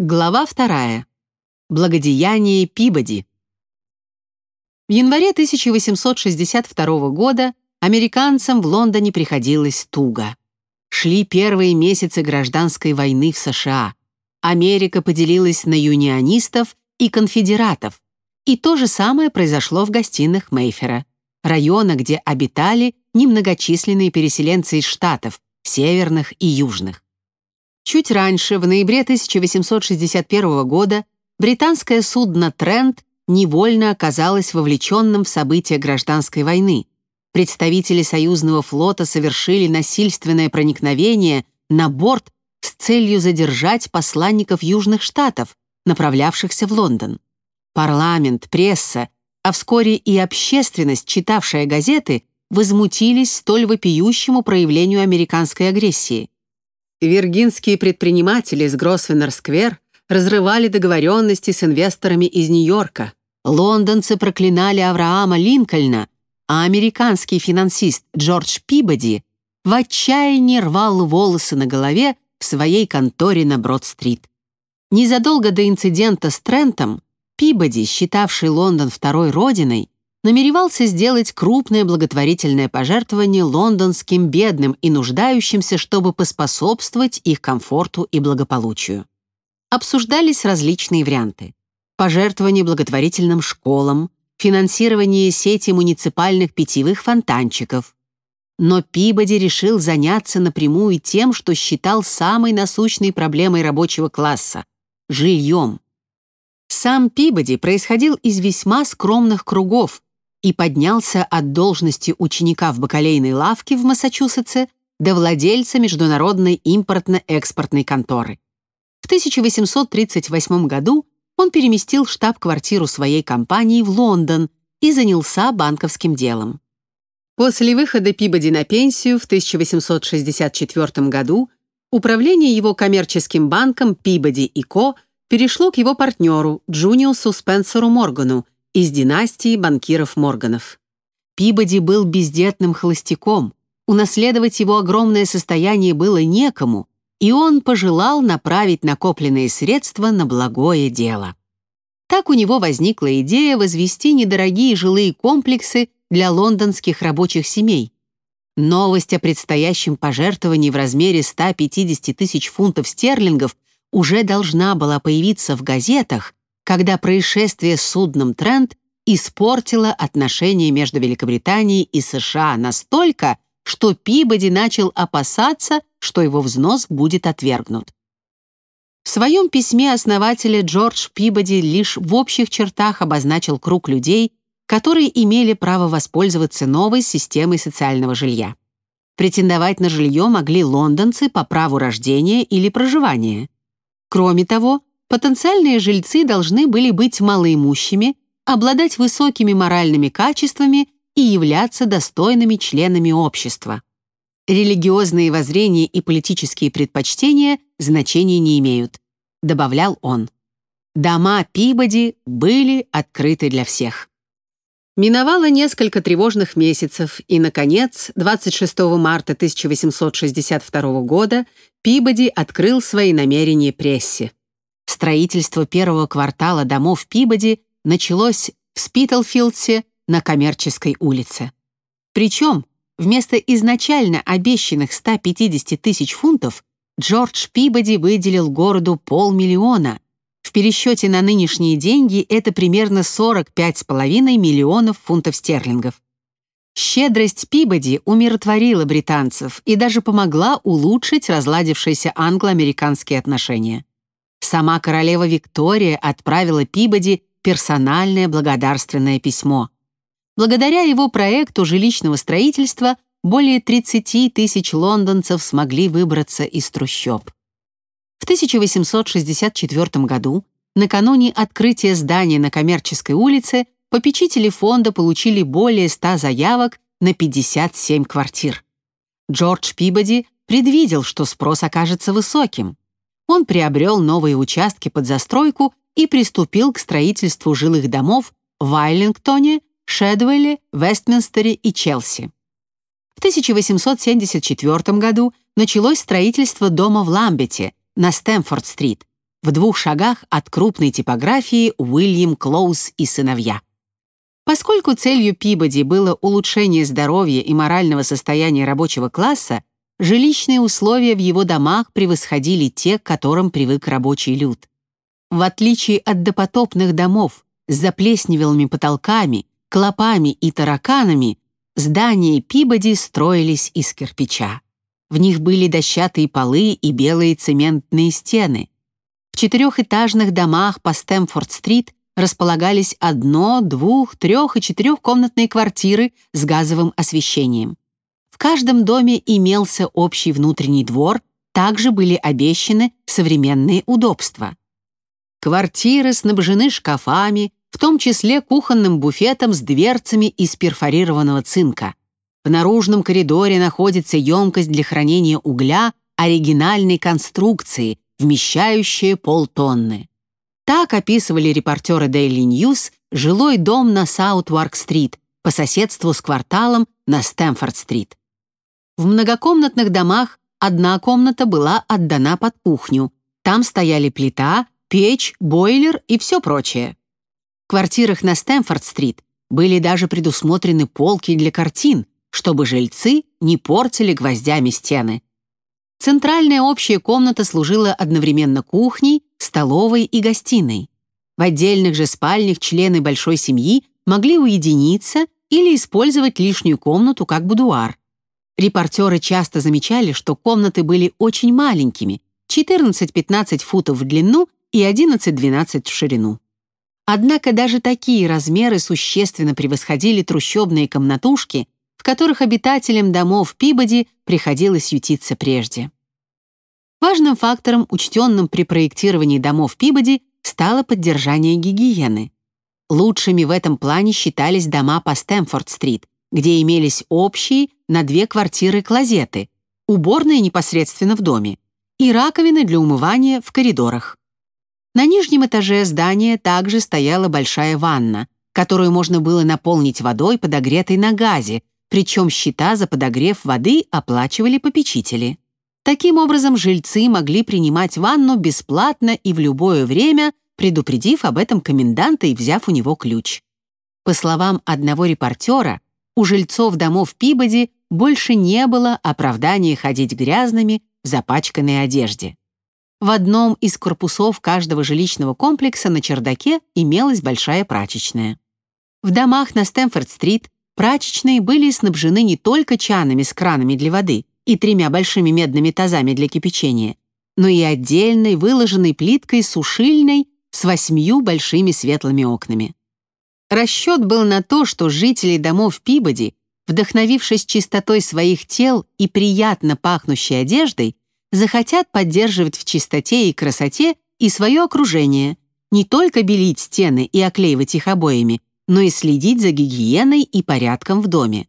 Глава вторая. Благодеяние Пибоди. В январе 1862 года американцам в Лондоне приходилось туго. Шли первые месяцы гражданской войны в США. Америка поделилась на юнионистов и конфедератов. И то же самое произошло в гостиных Мейфера, района, где обитали немногочисленные переселенцы из штатов, северных и южных. Чуть раньше, в ноябре 1861 года, британское судно «Трент» невольно оказалось вовлеченным в события гражданской войны. Представители союзного флота совершили насильственное проникновение на борт с целью задержать посланников Южных Штатов, направлявшихся в Лондон. Парламент, пресса, а вскоре и общественность, читавшая газеты, возмутились столь вопиющему проявлению американской агрессии. Виргинские предприниматели с Гросвеннер-сквер разрывали договоренности с инвесторами из Нью-Йорка. Лондонцы проклинали Авраама Линкольна, а американский финансист Джордж Пибоди в отчаянии рвал волосы на голове в своей конторе на Брод-стрит. Незадолго до инцидента с Трентом Пибоди, считавший Лондон второй родиной, намеревался сделать крупное благотворительное пожертвование лондонским бедным и нуждающимся, чтобы поспособствовать их комфорту и благополучию. Обсуждались различные варианты. Пожертвование благотворительным школам, финансирование сети муниципальных питьевых фонтанчиков. Но Пибоди решил заняться напрямую тем, что считал самой насущной проблемой рабочего класса – жильем. Сам Пибоди происходил из весьма скромных кругов, и поднялся от должности ученика в бакалейной лавке в Массачусетсе до владельца международной импортно-экспортной конторы. В 1838 году он переместил штаб-квартиру своей компании в Лондон и занялся банковским делом. После выхода Пибоди на пенсию в 1864 году управление его коммерческим банком Пибоди и Ко перешло к его партнеру Джуниусу Спенсеру Моргану, из династии банкиров Морганов. Пибоди был бездетным холостяком, унаследовать его огромное состояние было некому, и он пожелал направить накопленные средства на благое дело. Так у него возникла идея возвести недорогие жилые комплексы для лондонских рабочих семей. Новость о предстоящем пожертвовании в размере 150 тысяч фунтов стерлингов уже должна была появиться в газетах, когда происшествие с судном «Трент» испортило отношения между Великобританией и США настолько, что Пибоди начал опасаться, что его взнос будет отвергнут. В своем письме основателя Джордж Пибоди лишь в общих чертах обозначил круг людей, которые имели право воспользоваться новой системой социального жилья. Претендовать на жилье могли лондонцы по праву рождения или проживания. Кроме того, потенциальные жильцы должны были быть малоимущими, обладать высокими моральными качествами и являться достойными членами общества. Религиозные воззрения и политические предпочтения значения не имеют, добавлял он. Дома Пибоди были открыты для всех. Миновало несколько тревожных месяцев, и, наконец, 26 марта 1862 года Пибоди открыл свои намерения прессе. Строительство первого квартала домов Пибоди началось в Спитлфилдсе на Коммерческой улице. Причем вместо изначально обещанных 150 тысяч фунтов Джордж Пибоди выделил городу полмиллиона. В пересчете на нынешние деньги это примерно 45,5 миллионов фунтов стерлингов. Щедрость Пибоди умиротворила британцев и даже помогла улучшить разладившиеся англо-американские отношения. Сама королева Виктория отправила Пибоди персональное благодарственное письмо. Благодаря его проекту жилищного строительства более 30 тысяч лондонцев смогли выбраться из трущоб. В 1864 году, накануне открытия здания на Коммерческой улице, попечители фонда получили более 100 заявок на 57 квартир. Джордж Пибоди предвидел, что спрос окажется высоким он приобрел новые участки под застройку и приступил к строительству жилых домов в Айлингтоне, Шедвелле, Вестминстере и Челси. В 1874 году началось строительство дома в Ламбете на Стэмфорд-стрит. в двух шагах от крупной типографии Уильям Клоус и сыновья. Поскольку целью Пибоди было улучшение здоровья и морального состояния рабочего класса, жилищные условия в его домах превосходили те, к которым привык рабочий люд. В отличие от допотопных домов с заплесневелыми потолками, клопами и тараканами, здания Пибоди строились из кирпича. В них были дощатые полы и белые цементные стены. В четырехэтажных домах по Стэмфорд-стрит располагались одно, двух, трех и четырехкомнатные квартиры с газовым освещением. В каждом доме имелся общий внутренний двор, также были обещаны современные удобства. Квартиры снабжены шкафами, в том числе кухонным буфетом с дверцами из перфорированного цинка. В наружном коридоре находится емкость для хранения угля оригинальной конструкции, вмещающая полтонны. Так описывали репортеры Daily News жилой дом на Саутварк-стрит по соседству с кварталом на Стэмфорд-стрит. В многокомнатных домах одна комната была отдана под кухню. Там стояли плита, печь, бойлер и все прочее. В квартирах на Стэмфорд-стрит были даже предусмотрены полки для картин, чтобы жильцы не портили гвоздями стены. Центральная общая комната служила одновременно кухней, столовой и гостиной. В отдельных же спальнях члены большой семьи могли уединиться или использовать лишнюю комнату как будуар. Репортеры часто замечали, что комнаты были очень маленькими, 14-15 футов в длину и 11-12 в ширину. Однако даже такие размеры существенно превосходили трущобные комнатушки, в которых обитателям домов Пибоди приходилось ютиться прежде. Важным фактором, учтенным при проектировании домов Пибоди, стало поддержание гигиены. Лучшими в этом плане считались дома по Стэмфорд-стрит, где имелись общие на две квартиры клозеты, уборные непосредственно в доме и раковины для умывания в коридорах. На нижнем этаже здания также стояла большая ванна, которую можно было наполнить водой, подогретой на газе, причем счета за подогрев воды оплачивали попечители. Таким образом, жильцы могли принимать ванну бесплатно и в любое время, предупредив об этом коменданта и взяв у него ключ. По словам одного репортера, у жильцов домов Пибоди больше не было оправдания ходить грязными в запачканной одежде. В одном из корпусов каждого жилищного комплекса на чердаке имелась большая прачечная. В домах на Стэнфорд-стрит прачечные были снабжены не только чанами с кранами для воды, и тремя большими медными тазами для кипячения, но и отдельной выложенной плиткой сушильной с восьмью большими светлыми окнами. Расчет был на то, что жители домов Пибоди, вдохновившись чистотой своих тел и приятно пахнущей одеждой, захотят поддерживать в чистоте и красоте и свое окружение, не только белить стены и оклеивать их обоями, но и следить за гигиеной и порядком в доме.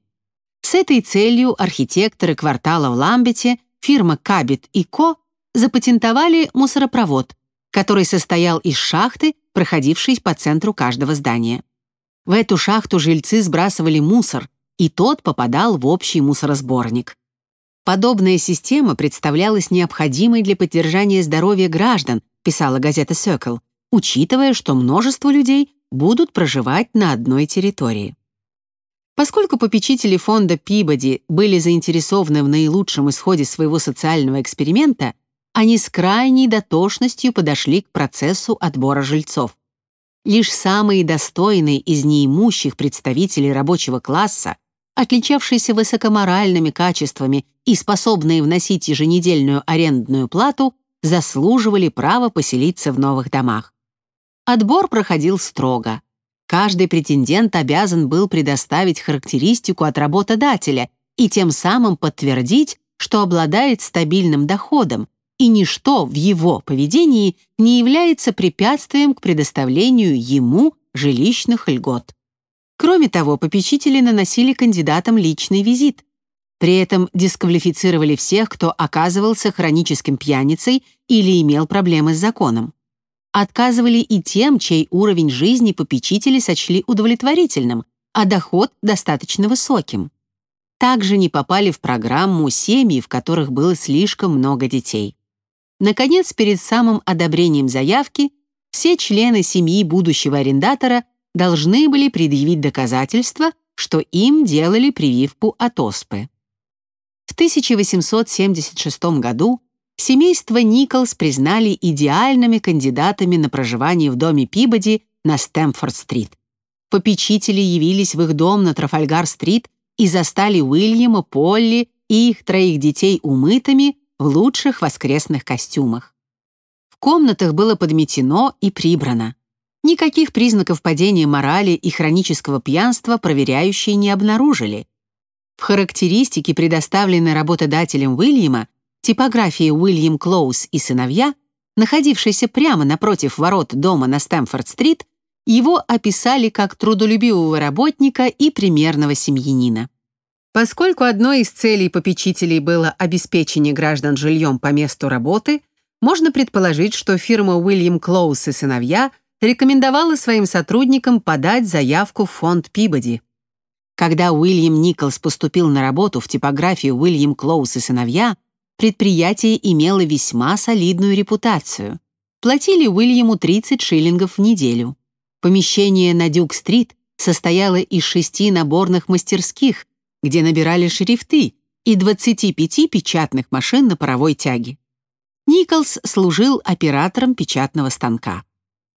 С этой целью архитекторы квартала в Ламбете, фирма Кабит и Ко запатентовали мусоропровод, который состоял из шахты, проходившей по центру каждого здания. В эту шахту жильцы сбрасывали мусор, и тот попадал в общий мусоросборник. Подобная система представлялась необходимой для поддержания здоровья граждан, писала газета Circle, учитывая, что множество людей будут проживать на одной территории. Поскольку попечители фонда Пибоди были заинтересованы в наилучшем исходе своего социального эксперимента, они с крайней дотошностью подошли к процессу отбора жильцов. Лишь самые достойные из неимущих представителей рабочего класса, отличавшиеся высокоморальными качествами и способные вносить еженедельную арендную плату, заслуживали права поселиться в новых домах. Отбор проходил строго. Каждый претендент обязан был предоставить характеристику от работодателя и тем самым подтвердить, что обладает стабильным доходом, и ничто в его поведении не является препятствием к предоставлению ему жилищных льгот. Кроме того, попечители наносили кандидатам личный визит. При этом дисквалифицировали всех, кто оказывался хроническим пьяницей или имел проблемы с законом отказывали и тем, чей уровень жизни попечители сочли удовлетворительным, а доход достаточно высоким. Также не попали в программу семьи, в которых было слишком много детей. Наконец, перед самым одобрением заявки все члены семьи будущего арендатора должны были предъявить доказательства, что им делали прививку от оспы. В 1876 году семейство Николс признали идеальными кандидатами на проживание в доме Пибоди на Стэмфорд-стрит. Попечители явились в их дом на Трафальгар-стрит и застали Уильяма, Полли и их троих детей умытыми в лучших воскресных костюмах. В комнатах было подметено и прибрано. Никаких признаков падения морали и хронического пьянства проверяющие не обнаружили. В характеристике, предоставленной работодателем Уильяма, типографии Уильям Клоус и сыновья, находившейся прямо напротив ворот дома на Стэмфорд-стрит, его описали как трудолюбивого работника и примерного семьянина. Поскольку одной из целей попечителей было обеспечение граждан жильем по месту работы, можно предположить, что фирма Уильям Клоус и сыновья рекомендовала своим сотрудникам подать заявку в фонд Пибоди. Когда Уильям Николс поступил на работу в типографию Уильям Клоус и сыновья, предприятие имело весьма солидную репутацию. Платили Уильяму 30 шиллингов в неделю. Помещение на Дюк-стрит состояло из шести наборных мастерских, где набирали шрифты, и 25 печатных машин на паровой тяге. Николс служил оператором печатного станка.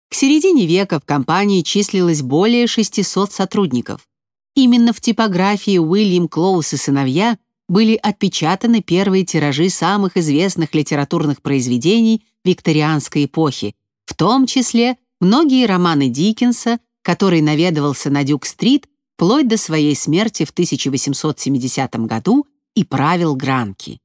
К середине века в компании числилось более 600 сотрудников. Именно в типографии Уильям Клоус и сыновья были отпечатаны первые тиражи самых известных литературных произведений викторианской эпохи, в том числе многие романы Диккенса, который наведывался на Дюк-стрит вплоть до своей смерти в 1870 году и правил Гранки.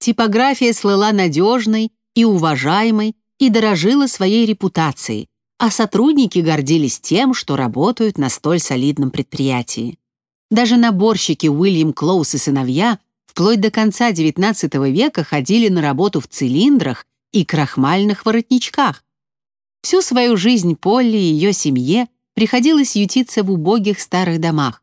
Типография слыла надежной и уважаемой и дорожила своей репутацией, а сотрудники гордились тем, что работают на столь солидном предприятии. Даже наборщики Уильям Клоус и сыновья вплоть до конца XIX века ходили на работу в цилиндрах и крахмальных воротничках, Всю свою жизнь Полли и ее семье приходилось ютиться в убогих старых домах.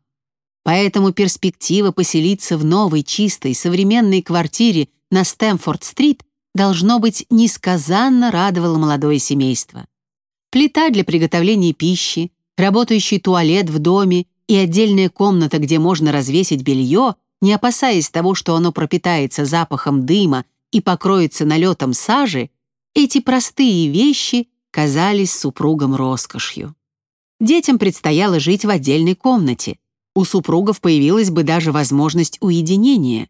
Поэтому перспектива поселиться в новой, чистой, современной квартире на Стэмфорд-стрит должно быть несказанно радовала молодое семейство. Плита для приготовления пищи, работающий туалет в доме и отдельная комната, где можно развесить белье, не опасаясь того, что оно пропитается запахом дыма и покроется налетом сажи, эти простые вещи казались супругам роскошью. Детям предстояло жить в отдельной комнате. У супругов появилась бы даже возможность уединения.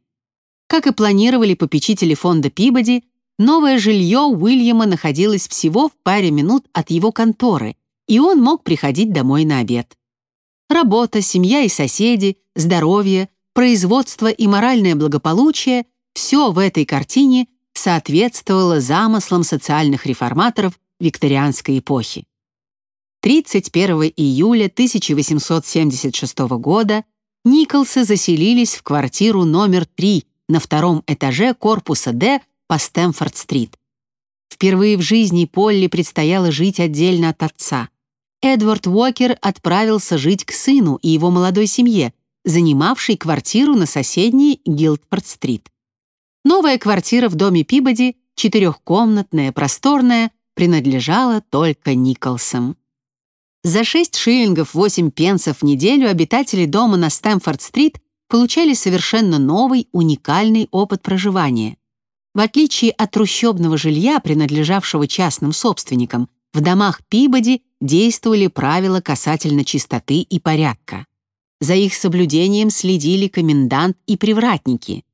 Как и планировали попечители фонда Пибоди, новое жилье Уильяма находилось всего в паре минут от его конторы, и он мог приходить домой на обед. Работа, семья и соседи, здоровье, производство и моральное благополучие — все в этой картине соответствовало замыслам социальных реформаторов викторианской эпохи. 31 июля 1876 года Николсы заселились в квартиру номер 3 на втором этаже корпуса «Д» по Стэмфорд-стрит. Впервые в жизни Полли предстояло жить отдельно от отца. Эдвард Уокер отправился жить к сыну и его молодой семье, занимавшей квартиру на соседней Гилдфорд-стрит. Новая квартира в доме Пибоди, четырехкомнатная, просторная, принадлежала только Николсам. За 6 шиллингов 8 пенсов в неделю обитатели дома на Стэмфорд-стрит получали совершенно новый, уникальный опыт проживания. В отличие от трущобного жилья, принадлежавшего частным собственникам, в домах Пибоди действовали правила касательно чистоты и порядка. За их соблюдением следили комендант и привратники.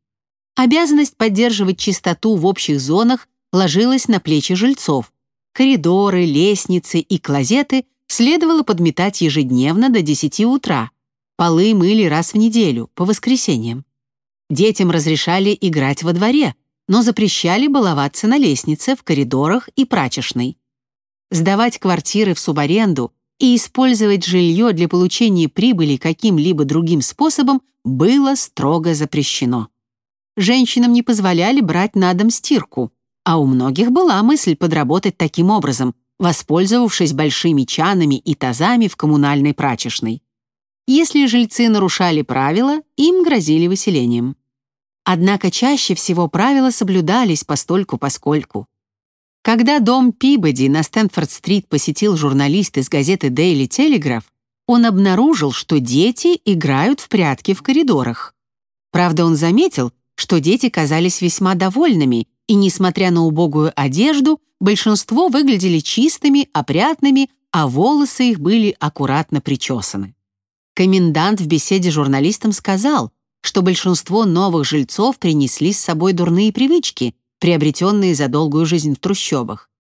Обязанность поддерживать чистоту в общих зонах ложилась на плечи жильцов, Коридоры, лестницы и клозеты следовало подметать ежедневно до 10 утра. Полы мыли раз в неделю, по воскресеньям. Детям разрешали играть во дворе, но запрещали баловаться на лестнице, в коридорах и прачечной. Сдавать квартиры в субаренду и использовать жилье для получения прибыли каким-либо другим способом было строго запрещено. Женщинам не позволяли брать на дом стирку, а у многих была мысль подработать таким образом, воспользовавшись большими чанами и тазами в коммунальной прачечной. Если жильцы нарушали правила, им грозили выселением. Однако чаще всего правила соблюдались постольку-поскольку. Когда дом Пибоди на Стэнфорд-стрит посетил журналист из газеты Daily Telegraph, он обнаружил, что дети играют в прятки в коридорах. Правда, он заметил, что дети казались весьма довольными, и, несмотря на убогую одежду, большинство выглядели чистыми, опрятными, а волосы их были аккуратно причесаны. Комендант в беседе с журналистом сказал, что большинство новых жильцов принесли с собой дурные привычки, приобретенные за долгую жизнь в трущобах.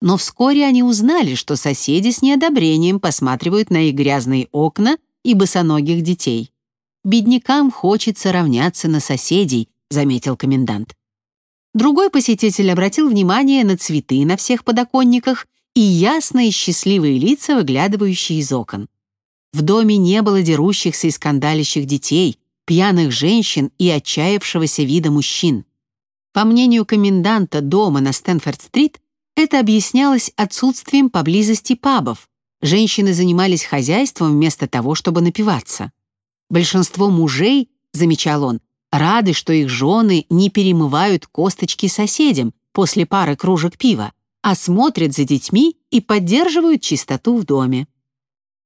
Но вскоре они узнали, что соседи с неодобрением посматривают на их грязные окна и босоногих детей. «Беднякам хочется равняться на соседей», — заметил комендант. Другой посетитель обратил внимание на цветы на всех подоконниках и ясные счастливые лица, выглядывающие из окон. В доме не было дерущихся и скандалящих детей, пьяных женщин и отчаявшегося вида мужчин. По мнению коменданта дома на Стэнфорд-стрит, это объяснялось отсутствием поблизости пабов. Женщины занимались хозяйством вместо того, чтобы напиваться. Большинство мужей, замечал он, рады, что их жены не перемывают косточки соседям после пары кружек пива, а смотрят за детьми и поддерживают чистоту в доме.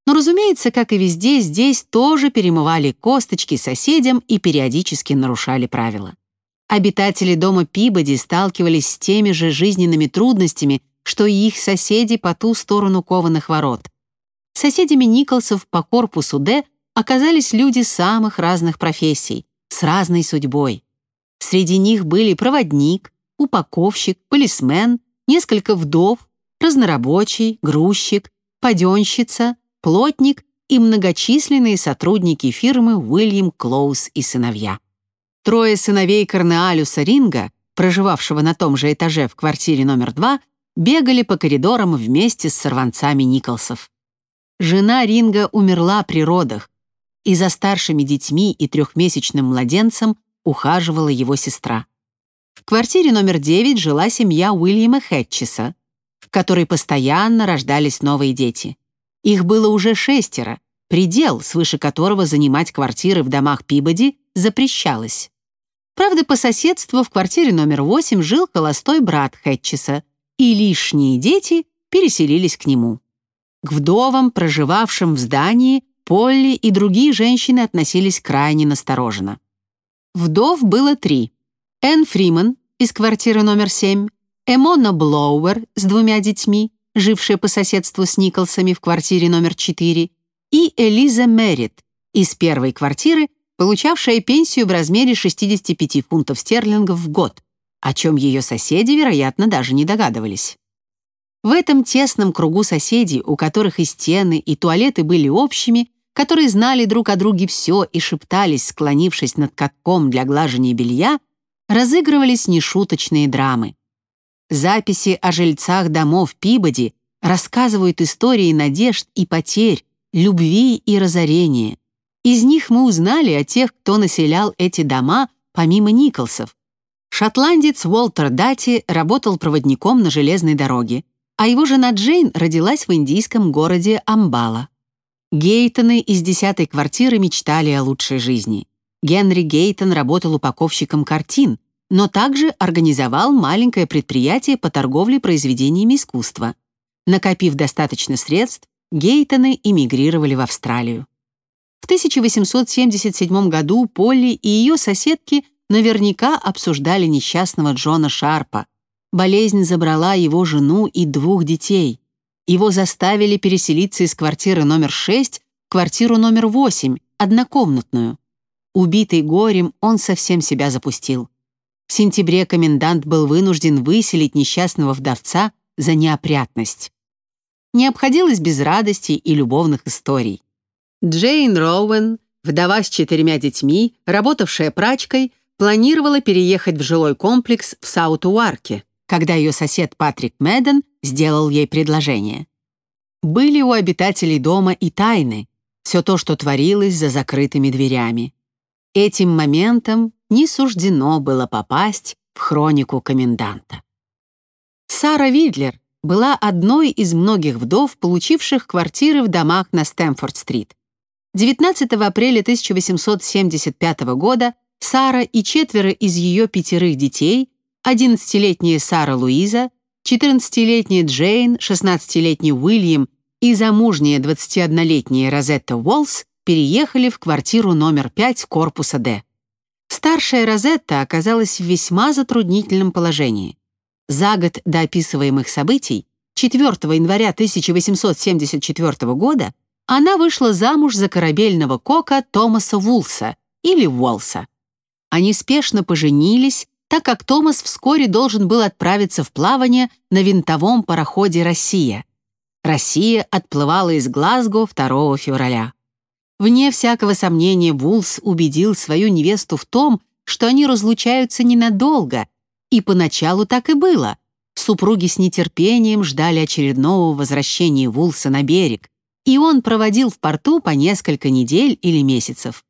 Но, разумеется, как и везде, здесь тоже перемывали косточки соседям и периодически нарушали правила. Обитатели дома Пибоди сталкивались с теми же жизненными трудностями, что и их соседи по ту сторону кованых ворот. Соседями Николсов по корпусу «Д» оказались люди самых разных профессий, с разной судьбой. Среди них были проводник, упаковщик, полисмен, несколько вдов, разнорабочий, грузчик, паденщица, плотник и многочисленные сотрудники фирмы Уильям Клоус и сыновья. Трое сыновей Корнеалюса Ринга, проживавшего на том же этаже в квартире номер два, бегали по коридорам вместе с сорванцами Николсов. Жена Ринга умерла при родах, и за старшими детьми и трехмесячным младенцем ухаживала его сестра. В квартире номер 9 жила семья Уильяма Хэтчеса, в которой постоянно рождались новые дети. Их было уже шестеро, предел, свыше которого занимать квартиры в домах Пибоди запрещалось. Правда, по соседству в квартире номер 8 жил холостой брат Хэтчеса, и лишние дети переселились к нему. К вдовам, проживавшим в здании, Полли и другие женщины относились крайне настороженно. Вдов было три. Энн Фриман из квартиры номер 7, Эмона Блоуэр с двумя детьми, жившая по соседству с Николсами в квартире номер 4, и Элиза Меррит из первой квартиры, получавшая пенсию в размере 65 фунтов стерлингов в год, о чем ее соседи, вероятно, даже не догадывались. В этом тесном кругу соседей, у которых и стены, и туалеты были общими, которые знали друг о друге все и шептались, склонившись над катком для глажения белья, разыгрывались нешуточные драмы. Записи о жильцах домов Пибоди рассказывают истории надежд и потерь, любви и разорения. Из них мы узнали о тех, кто населял эти дома, помимо Николсов. Шотландец Уолтер Дати работал проводником на железной дороге, а его жена Джейн родилась в индийском городе Амбала. Гейтоны из десятой квартиры мечтали о лучшей жизни. Генри Гейтон работал упаковщиком картин, но также организовал маленькое предприятие по торговле произведениями искусства. Накопив достаточно средств, Гейтоны эмигрировали в Австралию. В 1877 году Полли и ее соседки наверняка обсуждали несчастного Джона Шарпа. Болезнь забрала его жену и двух детей. Его заставили переселиться из квартиры номер 6 в квартиру номер 8, однокомнатную. Убитый горем, он совсем себя запустил. В сентябре комендант был вынужден выселить несчастного вдовца за неопрятность. Не обходилось без радости и любовных историй. Джейн Роуэн, вдова с четырьмя детьми, работавшая прачкой, планировала переехать в жилой комплекс в Саут-Уарке, когда ее сосед Патрик Мэдден сделал ей предложение. Были у обитателей дома и тайны, все то, что творилось за закрытыми дверями. Этим моментом не суждено было попасть в хронику коменданта. Сара Видлер была одной из многих вдов, получивших квартиры в домах на Стэмфорд-стрит. 19 апреля 1875 года Сара и четверо из ее пятерых детей, 11-летняя Сара Луиза, 14-летняя Джейн, 16-летний Уильям и замужняя 21-летняя Розетта Уолс переехали в квартиру номер 5 корпуса «Д». Старшая Розетта оказалась в весьма затруднительном положении. За год до описываемых событий, 4 января 1874 года, она вышла замуж за корабельного кока Томаса Вулса или Уолса. Они спешно поженились, так как Томас вскоре должен был отправиться в плавание на винтовом пароходе «Россия». Россия отплывала из Глазго 2 февраля. Вне всякого сомнения Вулс убедил свою невесту в том, что они разлучаются ненадолго, и поначалу так и было. Супруги с нетерпением ждали очередного возвращения Вулса на берег, и он проводил в порту по несколько недель или месяцев.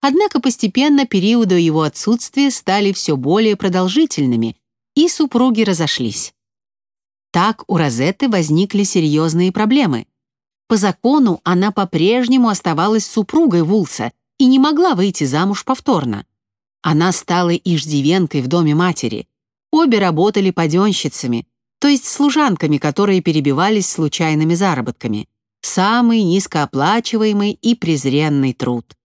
Однако постепенно периоды его отсутствия стали все более продолжительными, и супруги разошлись. Так у Розетты возникли серьезные проблемы. По закону она по-прежнему оставалась супругой Вулса и не могла выйти замуж повторно. Она стала иждивенкой в доме матери. Обе работали паденщицами, то есть служанками, которые перебивались случайными заработками. Самый низкооплачиваемый и презренный труд.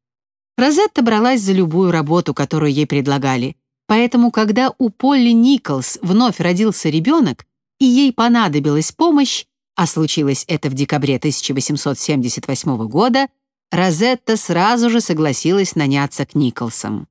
Розетта бралась за любую работу, которую ей предлагали. Поэтому, когда у Полли Николс вновь родился ребенок, и ей понадобилась помощь, а случилось это в декабре 1878 года, Розетта сразу же согласилась наняться к Николсам.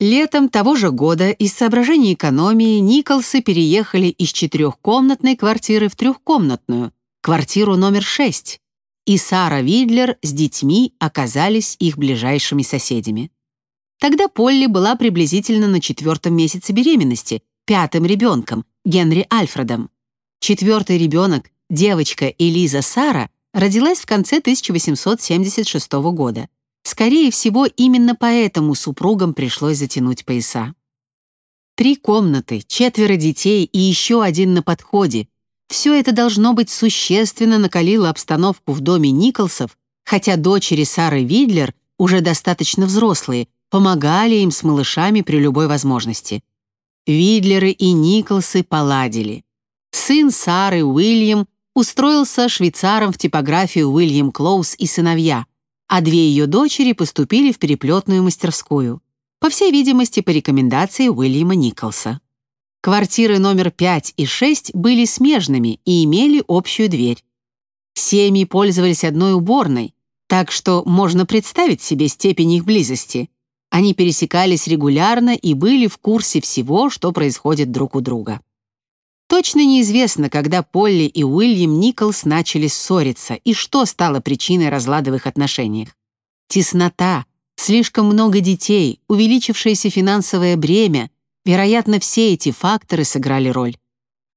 Летом того же года из соображений экономии Николсы переехали из четырехкомнатной квартиры в трехкомнатную, квартиру номер 6, и Сара Видлер с детьми оказались их ближайшими соседями. Тогда Полли была приблизительно на четвертом месяце беременности, пятым ребенком, Генри Альфредом. Четвертый ребенок, девочка Элиза Сара, родилась в конце 1876 года. Скорее всего, именно поэтому супругам пришлось затянуть пояса. Три комнаты, четверо детей и еще один на подходе. Все это должно быть существенно накалило обстановку в доме Николсов, хотя дочери Сары Видлер, уже достаточно взрослые, помогали им с малышами при любой возможности. Видлеры и Николсы поладили. Сын Сары, Уильям, устроился швейцаром в типографию Уильям Клоус и сыновья, а две ее дочери поступили в переплетную мастерскую, по всей видимости, по рекомендации Уильяма Николса. Квартиры номер 5 и 6 были смежными и имели общую дверь. Семьи пользовались одной уборной, так что можно представить себе степень их близости. Они пересекались регулярно и были в курсе всего, что происходит друг у друга. Точно неизвестно, когда Полли и Уильям Николс начали ссориться и что стало причиной разлада в их отношениях. Теснота, слишком много детей, увеличившееся финансовое бремя, вероятно, все эти факторы сыграли роль.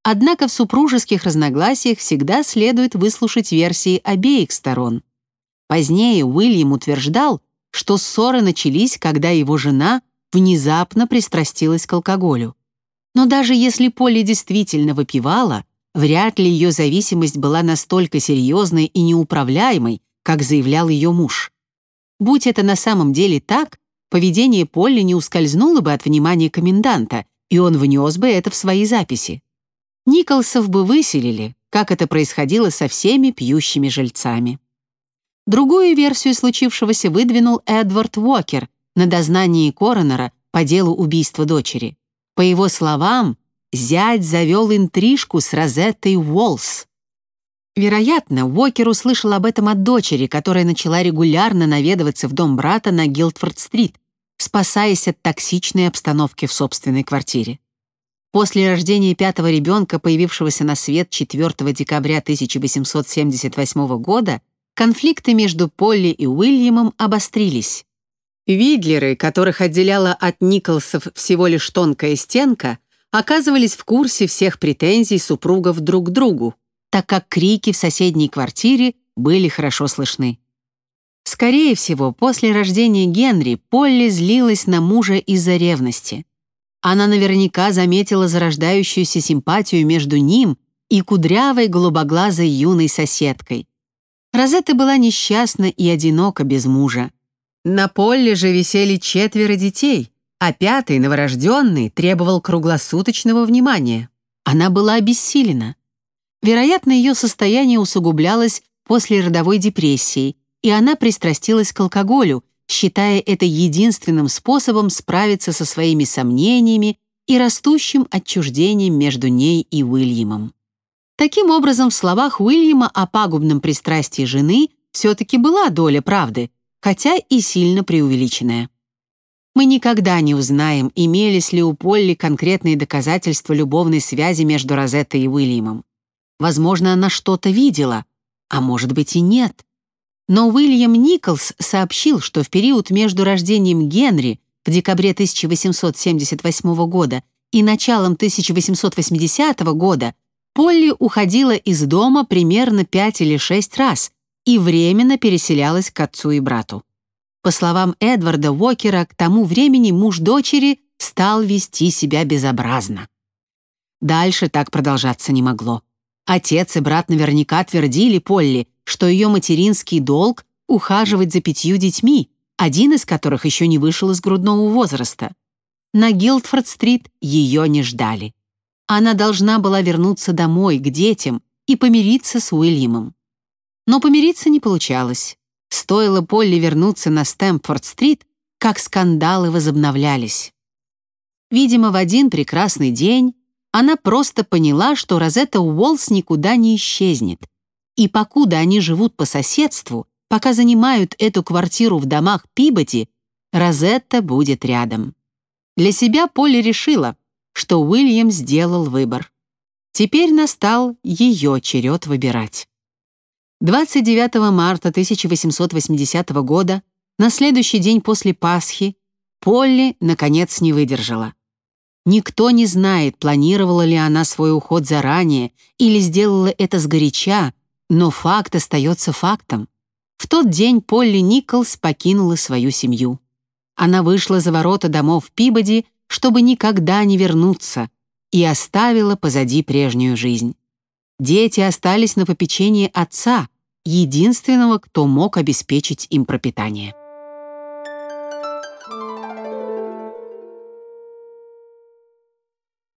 Однако в супружеских разногласиях всегда следует выслушать версии обеих сторон. Позднее Уильям утверждал, что ссоры начались, когда его жена внезапно пристрастилась к алкоголю. Но даже если Полли действительно выпивала, вряд ли ее зависимость была настолько серьезной и неуправляемой, как заявлял ее муж. Будь это на самом деле так, поведение Полли не ускользнуло бы от внимания коменданта, и он внес бы это в свои записи. Николсов бы выселили, как это происходило со всеми пьющими жильцами. Другую версию случившегося выдвинул Эдвард Уокер на дознании коронера по делу убийства дочери. По его словам, зять завел интрижку с Розеттой Уолс. Вероятно, Уокер услышал об этом от дочери, которая начала регулярно наведываться в дом брата на Гилдфорд-стрит, спасаясь от токсичной обстановки в собственной квартире. После рождения пятого ребенка, появившегося на свет 4 декабря 1878 года, конфликты между Полли и Уильямом обострились. Видлеры, которых отделяла от Николсов всего лишь тонкая стенка, оказывались в курсе всех претензий супругов друг к другу, так как крики в соседней квартире были хорошо слышны. Скорее всего, после рождения Генри Полли злилась на мужа из-за ревности. Она наверняка заметила зарождающуюся симпатию между ним и кудрявой голубоглазой юной соседкой. Розетта была несчастна и одинока без мужа. На поле же висели четверо детей, а пятый, новорожденный, требовал круглосуточного внимания. Она была обессилена. Вероятно, ее состояние усугублялось после родовой депрессии, и она пристрастилась к алкоголю, считая это единственным способом справиться со своими сомнениями и растущим отчуждением между ней и Уильямом. Таким образом, в словах Уильяма о пагубном пристрастии жены все-таки была доля правды, хотя и сильно преувеличенная. Мы никогда не узнаем, имелись ли у Полли конкретные доказательства любовной связи между Розеттой и Уильямом. Возможно, она что-то видела, а может быть и нет. Но Уильям Николс сообщил, что в период между рождением Генри в декабре 1878 года и началом 1880 года Полли уходила из дома примерно пять или шесть раз и временно переселялась к отцу и брату. По словам Эдварда Уокера, к тому времени муж дочери стал вести себя безобразно. Дальше так продолжаться не могло. Отец и брат наверняка твердили Полли, что ее материнский долг — ухаживать за пятью детьми, один из которых еще не вышел из грудного возраста. На Гилдфорд-стрит ее не ждали. Она должна была вернуться домой, к детям, и помириться с Уильямом. Но помириться не получалось. Стоило Полли вернуться на Стэмпфорд-стрит, как скандалы возобновлялись. Видимо, в один прекрасный день она просто поняла, что Розетта Уолс никуда не исчезнет. И покуда они живут по соседству, пока занимают эту квартиру в домах Пибоди, Розетта будет рядом. Для себя Полли решила, что Уильям сделал выбор. Теперь настал ее черед выбирать. 29 марта 1880 года, на следующий день после Пасхи, Полли, наконец, не выдержала. Никто не знает, планировала ли она свой уход заранее или сделала это сгоряча, но факт остается фактом. В тот день Полли Николс покинула свою семью. Она вышла за ворота домов Пибоди, чтобы никогда не вернуться, и оставила позади прежнюю жизнь. Дети остались на попечении отца, единственного, кто мог обеспечить им пропитание.